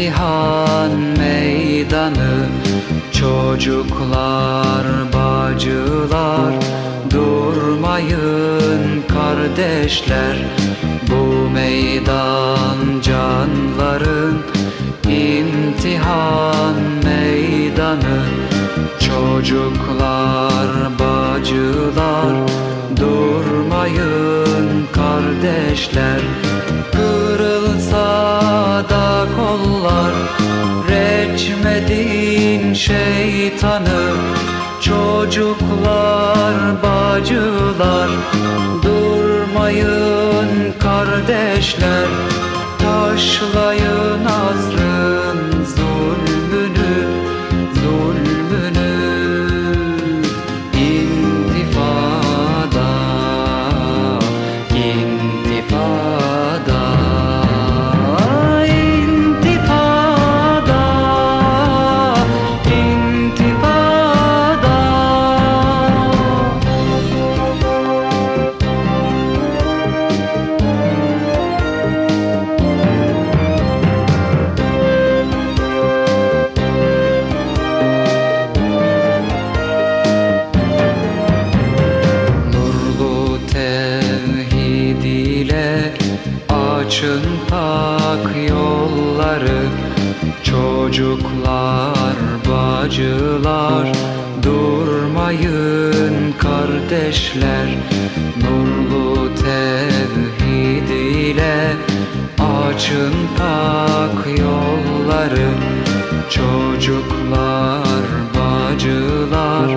imtihan meydanı Çocuklar, bacılar Durmayın kardeşler. Bu meydan canların imtihan meydanı. Çocuklar, bacılar Durmayın kardeşler. Reçmedin şeytanı Çocuklar, bacılar Durmayın kardeşler Taşlayın asrın açın pak yolları Çocuklar, bacılar. Durmayın kardeşler Nurlu tevhid ile. Açın pak yolları Çocuklar, bacılar.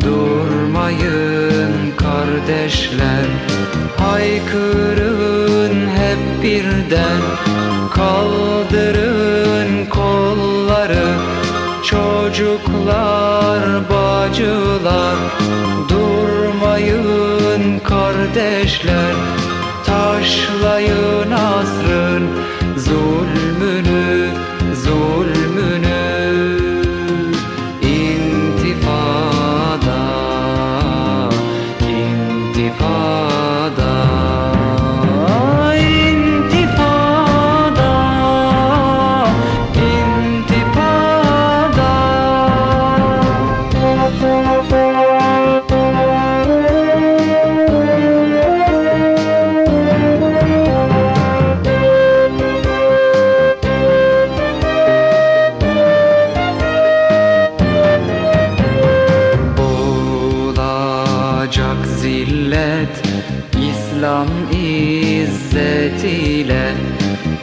Durmayın kardeşler Haykırın birden Kaldırın kolları. Çocuklar, bacılar Durmayın kardeşler. Taşlayın asrın zillet İslam izzetiyle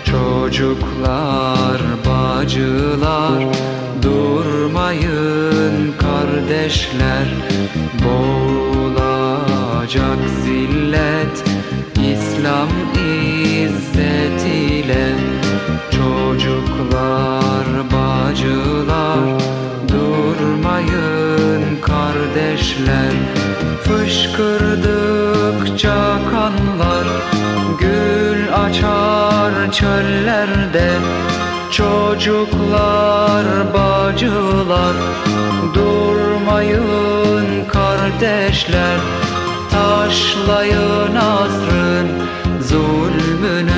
Çocuklar, bacılar Durmayın kardeşler Boğulacak zillet İslam izzetiyle Çocuklar, bacılar Durmayın kardeşler Fışkırdıkça çöllerde Çocuklar, bacılar Durmayın kardeşler Taşlayın asrın zulmünü